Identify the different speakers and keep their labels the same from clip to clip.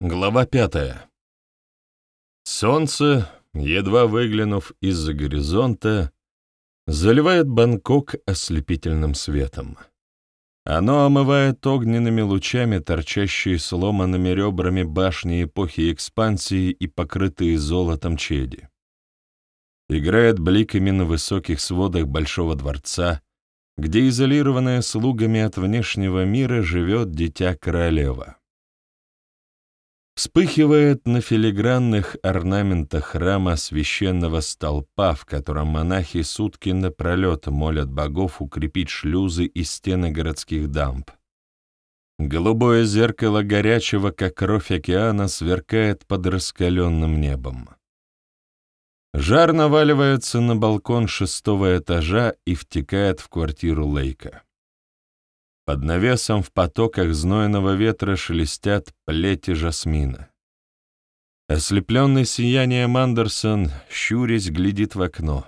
Speaker 1: Глава пятая. Солнце, едва выглянув из-за горизонта, заливает Бангкок ослепительным светом. Оно омывает огненными лучами торчащие сломанными ребрами башни эпохи экспансии и покрытые золотом чеди. Играет бликами на высоких сводах Большого дворца, где, изолированная слугами от внешнего мира, живет дитя королева. Вспыхивает на филигранных орнаментах храма священного столпа, в котором монахи сутки напролет молят богов укрепить шлюзы и стены городских дамб. Голубое зеркало горячего, как кровь океана, сверкает под раскаленным небом. Жар наваливается на балкон шестого этажа и втекает в квартиру Лейка. Под навесом в потоках знойного ветра шелестят плети жасмина. Ослепленный сиянием Андерсон, щурясь, глядит в окно.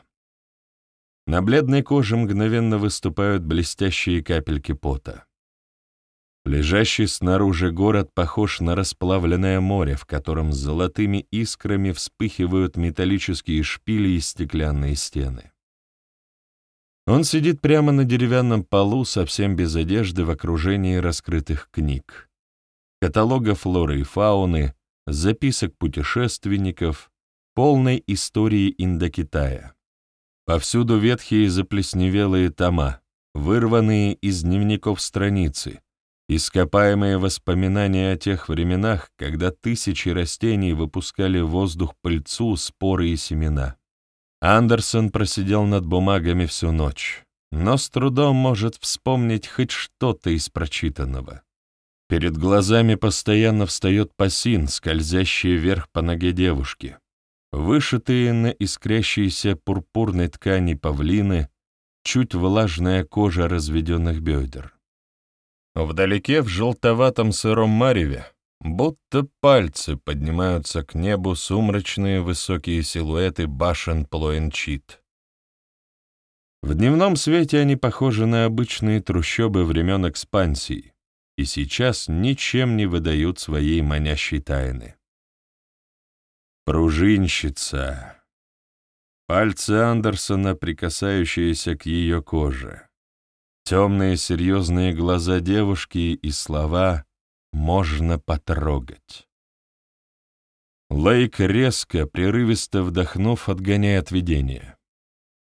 Speaker 1: На бледной коже мгновенно выступают блестящие капельки пота. Лежащий снаружи город похож на расплавленное море, в котором золотыми искрами вспыхивают металлические шпили и стеклянные стены. Он сидит прямо на деревянном полу, совсем без одежды, в окружении раскрытых книг. Каталога флоры и фауны, записок путешественников, полной истории Индокитая. Повсюду ветхие заплесневелые тома, вырванные из дневников страницы, ископаемые воспоминания о тех временах, когда тысячи растений выпускали в воздух пыльцу, споры и семена. Андерсон просидел над бумагами всю ночь, но с трудом может вспомнить хоть что-то из прочитанного. Перед глазами постоянно встает пасин, скользящий вверх по ноге девушки. Вышитые на искрящейся пурпурной ткани павлины, чуть влажная кожа разведенных бедер. Вдалеке, в желтоватом сыром мареве, Будто пальцы поднимаются к небу сумрачные высокие силуэты башен Плоенчит. В дневном свете они похожи на обычные трущобы времен экспансии и сейчас ничем не выдают своей манящей тайны. Пружинщица. Пальцы Андерсона, прикасающиеся к ее коже. Темные серьезные глаза девушки и слова — можно потрогать. Лейк резко, прерывисто вдохнув, отгоняет видение.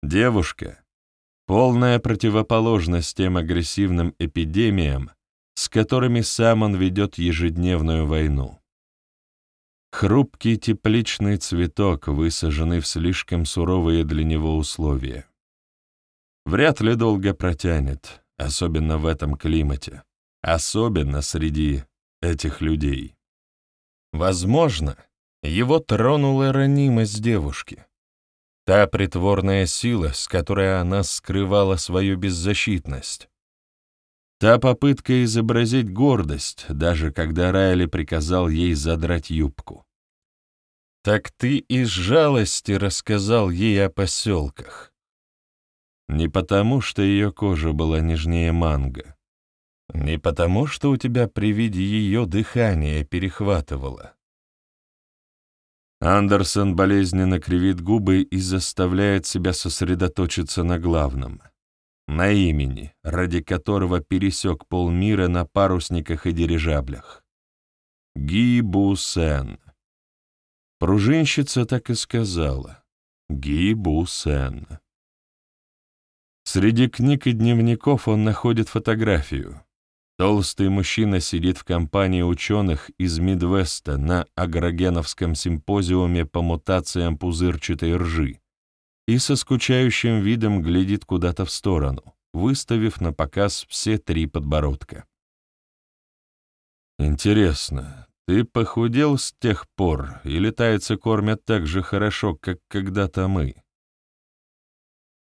Speaker 1: Девушка — полная противоположность тем агрессивным эпидемиям, с которыми сам он ведет ежедневную войну. Хрупкий тепличный цветок, высаженный в слишком суровые для него условия. Вряд ли долго протянет, особенно в этом климате, особенно среди этих людей. Возможно, его тронула ранимость девушки. Та притворная сила, с которой она скрывала свою беззащитность. Та попытка изобразить гордость, даже когда Райли приказал ей задрать юбку. «Так ты из жалости рассказал ей о поселках». Не потому, что ее кожа была нежнее манго, не потому, что у тебя при виде ее дыхание перехватывало. Андерсон болезненно кривит губы и заставляет себя сосредоточиться на главном — на имени, ради которого пересек полмира на парусниках и дирижаблях. Гибусен. Пружинщица так и сказала. Гибусен. Среди книг и дневников он находит фотографию. Толстый мужчина сидит в компании ученых из Мидвеста на агрогеновском симпозиуме по мутациям пузырчатой ржи и со скучающим видом глядит куда-то в сторону, выставив на показ все три подбородка. «Интересно, ты похудел с тех пор, или тайцы кормят так же хорошо, как когда-то мы?»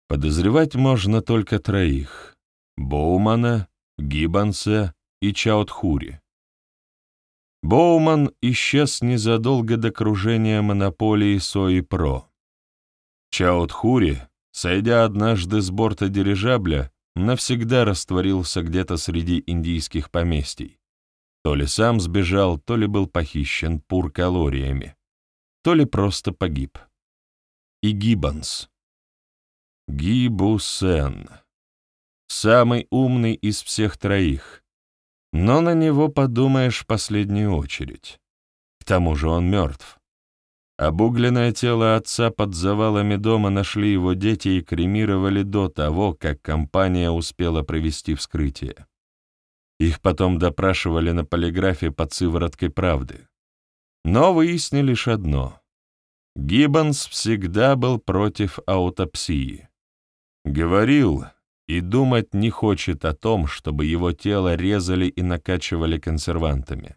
Speaker 1: Подозревать можно только троих — Боумана, Гиббонса и Чаутхури. Боуман исчез незадолго до кружения монополии Сои Про. Чаутхури, сойдя однажды с борта дирижабля, навсегда растворился где-то среди индийских поместий, То ли сам сбежал, то ли был похищен пур-калориями, то ли просто погиб. И Гиббонс. Гибусен. Самый умный из всех троих. Но на него подумаешь в последнюю очередь. К тому же он мертв. Обугленное тело отца под завалами дома нашли его дети и кремировали до того, как компания успела провести вскрытие. Их потом допрашивали на полиграфе под сывороткой правды. Но выяснили лишь одно. Гиббонс всегда был против аутопсии. Говорил и думать не хочет о том, чтобы его тело резали и накачивали консервантами.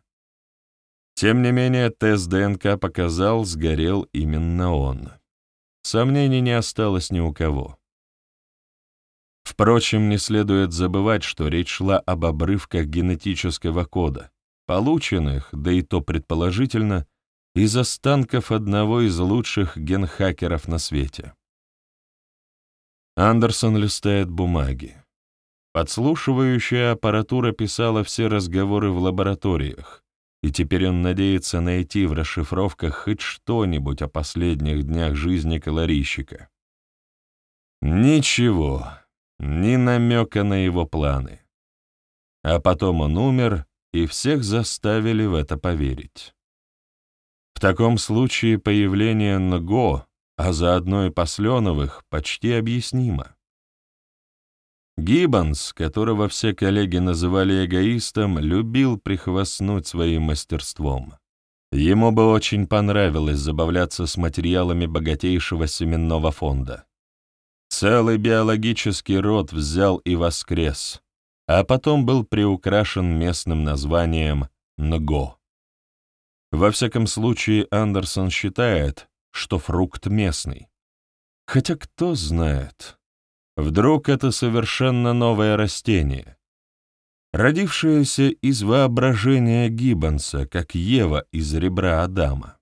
Speaker 1: Тем не менее, тест ДНК показал, сгорел именно он. Сомнений не осталось ни у кого. Впрочем, не следует забывать, что речь шла об обрывках генетического кода, полученных, да и то предположительно, из останков одного из лучших генхакеров на свете. Андерсон листает бумаги. Подслушивающая аппаратура писала все разговоры в лабораториях, и теперь он надеется найти в расшифровках хоть что-нибудь о последних днях жизни колорийщика. Ничего, ни намека на его планы. А потом он умер, и всех заставили в это поверить. В таком случае появление Нго, а заодно и Посленовых, почти объяснимо. Гиббонс, которого все коллеги называли эгоистом, любил прихвастнуть своим мастерством. Ему бы очень понравилось забавляться с материалами богатейшего семенного фонда. Целый биологический род взял и воскрес, а потом был приукрашен местным названием «Нго». Во всяком случае, Андерсон считает, что фрукт местный. Хотя кто знает. Вдруг это совершенно новое растение, родившееся из воображения Гиббонса, как Ева из ребра Адама.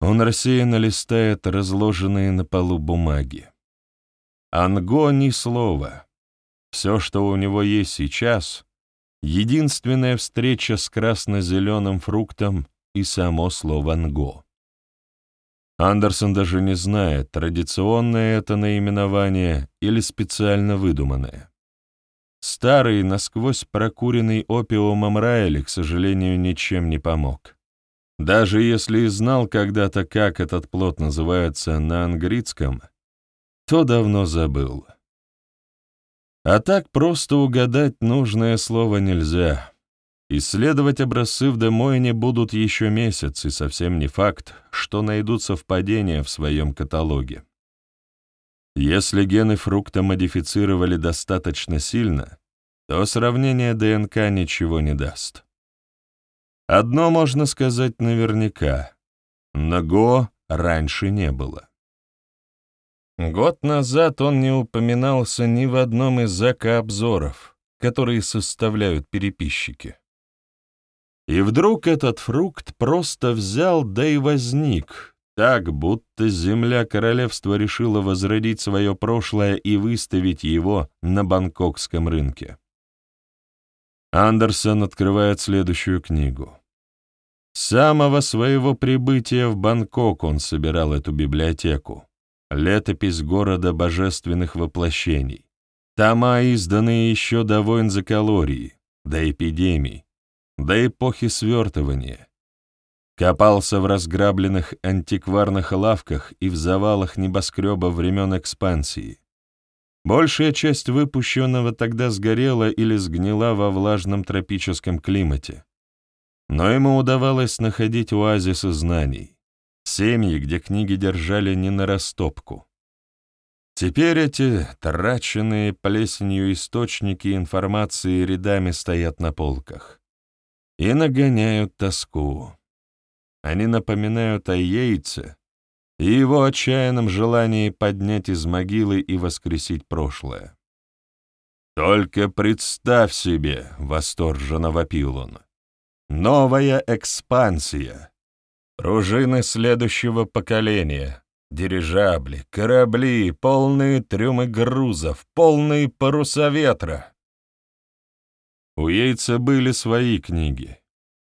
Speaker 1: Он рассеянно листает разложенные на полу бумаги. Анго ни слова. Все, что у него есть сейчас, единственная встреча с красно-зеленым фруктом и само слово «анго». Андерсон даже не знает, традиционное это наименование или специально выдуманное. Старый, насквозь прокуренный опиумом Райли, к сожалению, ничем не помог. Даже если и знал когда-то, как этот плод называется на английском, то давно забыл. А так просто угадать нужное слово нельзя. Исследовать образцы в Демойне будут еще месяц, и совсем не факт, что найдут совпадения в своем каталоге. Если гены фрукта модифицировали достаточно сильно, то сравнение ДНК ничего не даст. Одно можно сказать наверняка — Наго раньше не было. Год назад он не упоминался ни в одном из зака-обзоров, которые составляют переписчики. И вдруг этот фрукт просто взял, да и возник, так, будто земля королевства решила возродить свое прошлое и выставить его на бангкокском рынке. Андерсон открывает следующую книгу. С самого своего прибытия в Бангкок он собирал эту библиотеку. Летопись города божественных воплощений. Тома, изданные еще до войн за калории, до эпидемий, до эпохи свертывания. Копался в разграбленных антикварных лавках и в завалах небоскреба времен экспансии. Большая часть выпущенного тогда сгорела или сгнила во влажном тропическом климате. Но ему удавалось находить оазисы знаний, семьи, где книги держали не на растопку. Теперь эти траченные плесенью источники информации рядами стоят на полках и нагоняют тоску. Они напоминают о яйце и его отчаянном желании поднять из могилы и воскресить прошлое. «Только представь себе!» — восторженно вопил он. «Новая экспансия! Пружины следующего поколения!» Дирижабли, корабли, полные трюмы грузов, полные паруса ветра. У Йейтса были свои книги.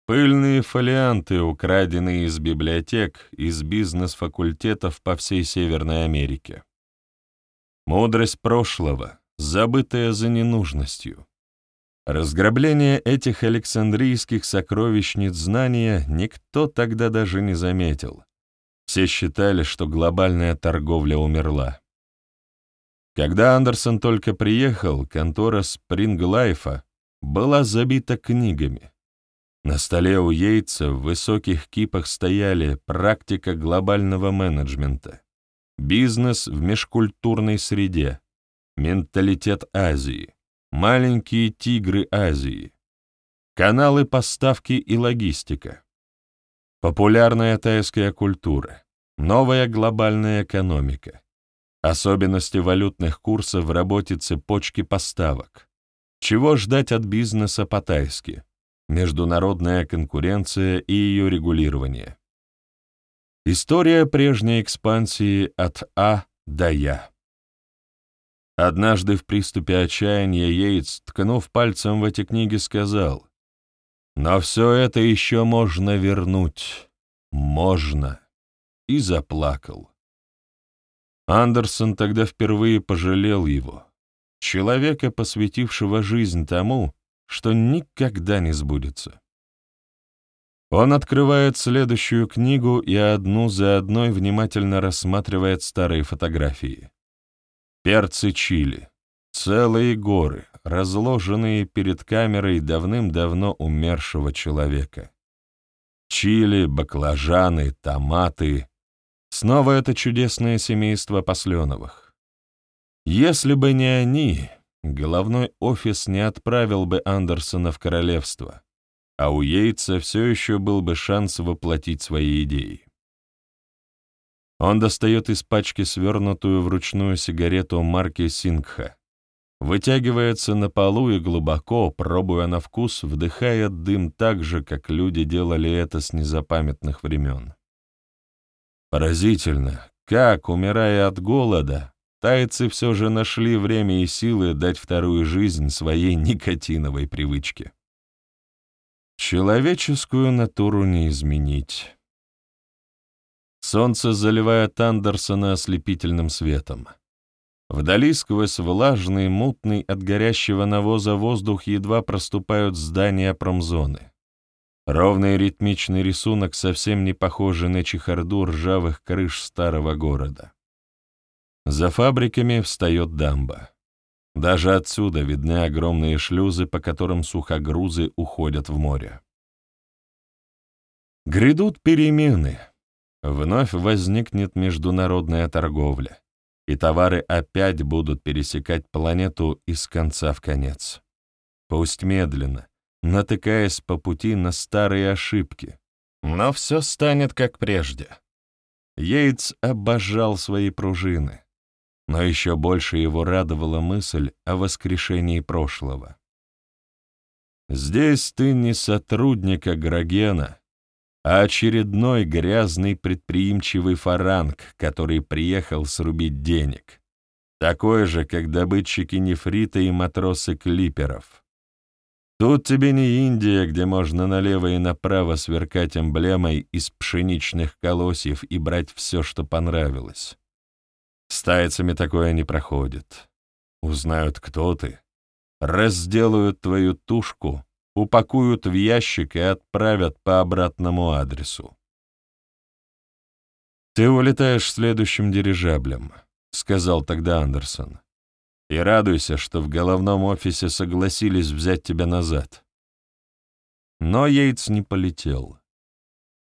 Speaker 1: Пыльные фолианты, украденные из библиотек, из бизнес-факультетов по всей Северной Америке. Мудрость прошлого, забытая за ненужностью. Разграбление этих александрийских сокровищниц знания никто тогда даже не заметил. Все считали, что глобальная торговля умерла. Когда Андерсон только приехал, контора Спринглайфа была забита книгами. На столе у Йейтса в высоких кипах стояли «Практика глобального менеджмента», «Бизнес в межкультурной среде», «Менталитет Азии», «Маленькие тигры Азии», «Каналы поставки и логистика», «Популярная тайская культура», «Новая глобальная экономика», «Особенности валютных курсов в работе цепочки поставок», «Чего ждать от бизнеса по-тайски», международная конкуренция и ее регулирование. История прежней экспансии от А до Я. Однажды в приступе отчаяния Йейтс, ткнув пальцем в эти книги, сказал, «Но все это еще можно вернуть. Можно». И заплакал. Андерсон тогда впервые пожалел его, человека, посвятившего жизнь тому, что никогда не сбудется. Он открывает следующую книгу и одну за одной внимательно рассматривает старые фотографии. Перцы Чили. Целые горы, разложенные перед камерой давным-давно умершего человека. Чили, баклажаны, томаты. Снова это чудесное семейство Посленовых. Если бы не они, головной офис не отправил бы Андерсона в королевство, а у Йейтса все еще был бы шанс воплотить свои идеи. Он достает из пачки свернутую вручную сигарету марки Сингха, вытягивается на полу и глубоко, пробуя на вкус, вдыхает дым так же, как люди делали это с незапамятных времен. Поразительно, как, умирая от голода, Тайцы все же нашли время и силы дать вторую жизнь своей никотиновой привычке. Человеческую натуру не изменить. Солнце заливает Андерсона ослепительным светом. Вдали сквозь влажный, мутный от горящего навоза воздух едва проступают здания промзоны. Ровный ритмичный рисунок совсем не похожий на чехарду ржавых крыш старого города. За фабриками встает дамба. Даже отсюда видны огромные шлюзы, по которым сухогрузы уходят в море. Грядут перемены. Вновь возникнет международная торговля, и товары опять будут пересекать планету из конца в конец. Пусть медленно, натыкаясь по пути на старые ошибки, но все станет как прежде. Йейтс обожал свои пружины но еще больше его радовала мысль о воскрешении прошлого. «Здесь ты не сотрудник Агрогена, а очередной грязный предприимчивый фаранг, который приехал срубить денег, такой же, как добытчики нефрита и матросы клиперов. Тут тебе не Индия, где можно налево и направо сверкать эмблемой из пшеничных колосьев и брать все, что понравилось. С тайцами такое не проходит. Узнают, кто ты, разделают твою тушку, упакуют в ящик и отправят по обратному адресу. «Ты улетаешь следующим дирижаблем», — сказал тогда Андерсон. «И радуйся, что в головном офисе согласились взять тебя назад». Но Йейтс не полетел.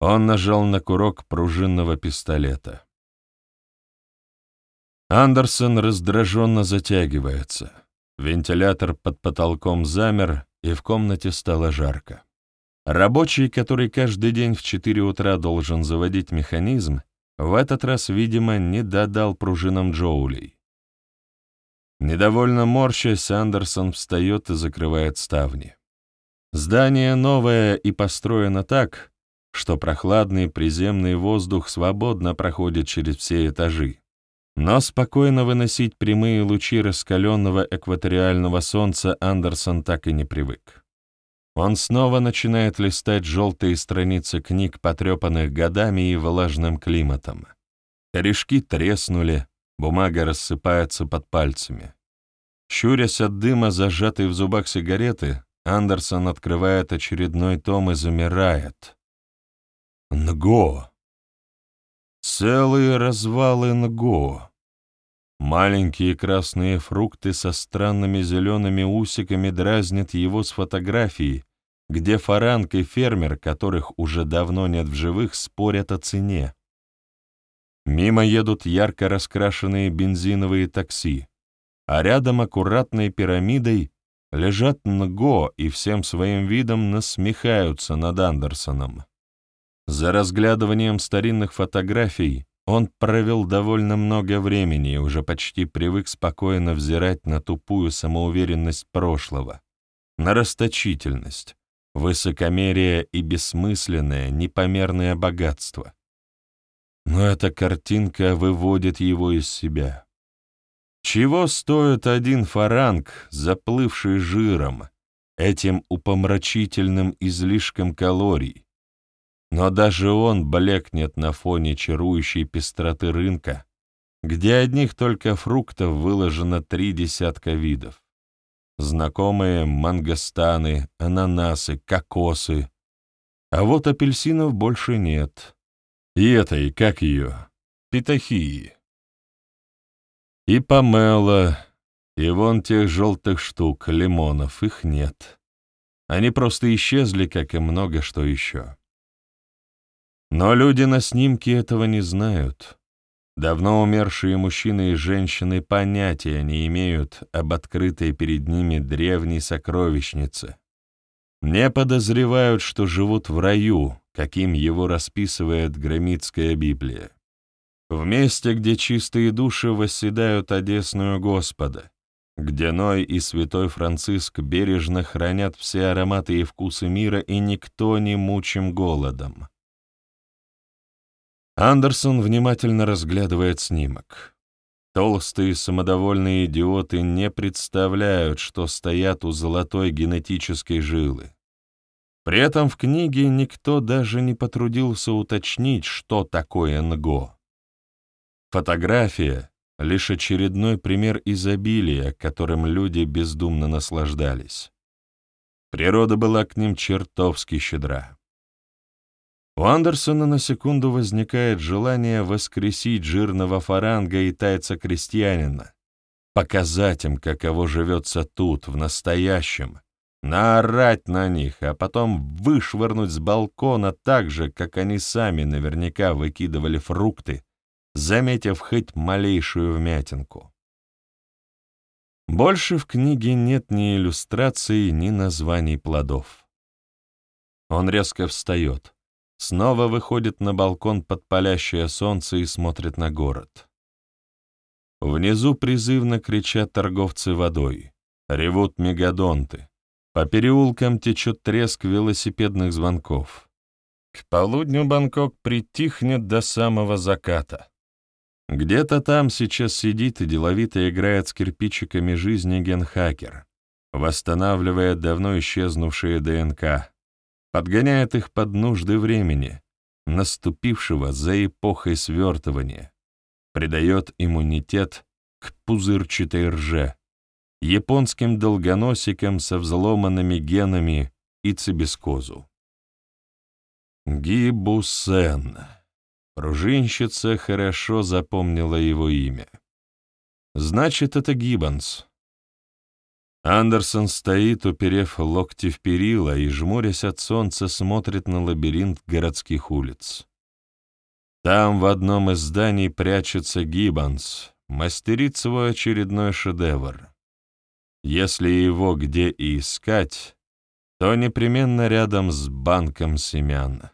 Speaker 1: Он нажал на курок пружинного пистолета. Андерсон раздраженно затягивается. Вентилятор под потолком замер, и в комнате стало жарко. Рабочий, который каждый день в 4 утра должен заводить механизм, в этот раз, видимо, не додал пружинам Джоулей. Недовольно морщась, Андерсон встает и закрывает ставни. Здание новое и построено так, что прохладный приземный воздух свободно проходит через все этажи, но спокойно выносить прямые лучи раскаленного экваториального солнца Андерсон так и не привык. Он снова начинает листать желтые страницы книг, потрепанных годами и влажным климатом. Корешки треснули, бумага рассыпается под пальцами. Щурясь от дыма, зажатой в зубах сигареты, Андерсон открывает очередной том и замирает. Нго. Целые развалы Нго. Маленькие красные фрукты со странными зелеными усиками дразнят его с фотографией, где фаранг и фермер, которых уже давно нет в живых, спорят о цене. Мимо едут ярко раскрашенные бензиновые такси, а рядом аккуратной пирамидой лежат Нго и всем своим видом насмехаются над Андерсоном. За разглядыванием старинных фотографий он провел довольно много времени и уже почти привык спокойно взирать на тупую самоуверенность прошлого, на расточительность, высокомерие и бессмысленное, непомерное богатство. Но эта картинка выводит его из себя. Чего стоит один фаранг, заплывший жиром, этим упомрачительным излишком калорий, но даже он блекнет на фоне чарующей пестроты рынка, где одних только фруктов выложено три десятка видов. Знакомые мангостаны, ананасы, кокосы. А вот апельсинов больше нет. И этой, как ее, питахии. И помела, и вон тех желтых штук, лимонов, их нет. Они просто исчезли, как и много что еще. Но люди на снимке этого не знают. Давно умершие мужчины и женщины понятия не имеют об открытой перед ними древней сокровищнице. Не подозревают, что живут в раю, каким его расписывает Громитская Библия. В месте, где чистые души восседают одесную Господа, где Ной и святой Франциск бережно хранят все ароматы и вкусы мира, и никто не мучим голодом. Андерсон внимательно разглядывает снимок. Толстые самодовольные идиоты не представляют, что стоят у золотой генетической жилы. При этом в книге никто даже не потрудился уточнить, что такое НГО. Фотография — лишь очередной пример изобилия, которым люди бездумно наслаждались. Природа была к ним чертовски щедра. У Андерсона на секунду возникает желание воскресить жирного фаранга и тайца-крестьянина, показать им, каково живется тут, в настоящем, наорать на них, а потом вышвырнуть с балкона так же, как они сами наверняка выкидывали фрукты, заметив хоть малейшую вмятинку. Больше в книге нет ни иллюстраций, ни названий плодов. Он резко встает снова выходит на балкон под палящее солнце и смотрит на город. Внизу призывно кричат торговцы водой, ревут мегадонты, по переулкам течет треск велосипедных звонков. К полудню Бангкок притихнет до самого заката. Где-то там сейчас сидит и деловито играет с кирпичиками жизни генхакер, восстанавливая давно исчезнувшие ДНК, подгоняет их под нужды времени, наступившего за эпохой свертывания, придает иммунитет к пузырчатой рже, японским долгоносикам со взломанными генами и цибискозу. Гибусен. Пружинщица хорошо запомнила его имя. Значит, это Гиббонс. Андерсон стоит, уперев локти в перила и, жмурясь от солнца, смотрит на лабиринт городских улиц. Там в одном из зданий прячется Гиббонс, мастерит свой очередной шедевр. Если его где и искать, то непременно рядом с банком семян.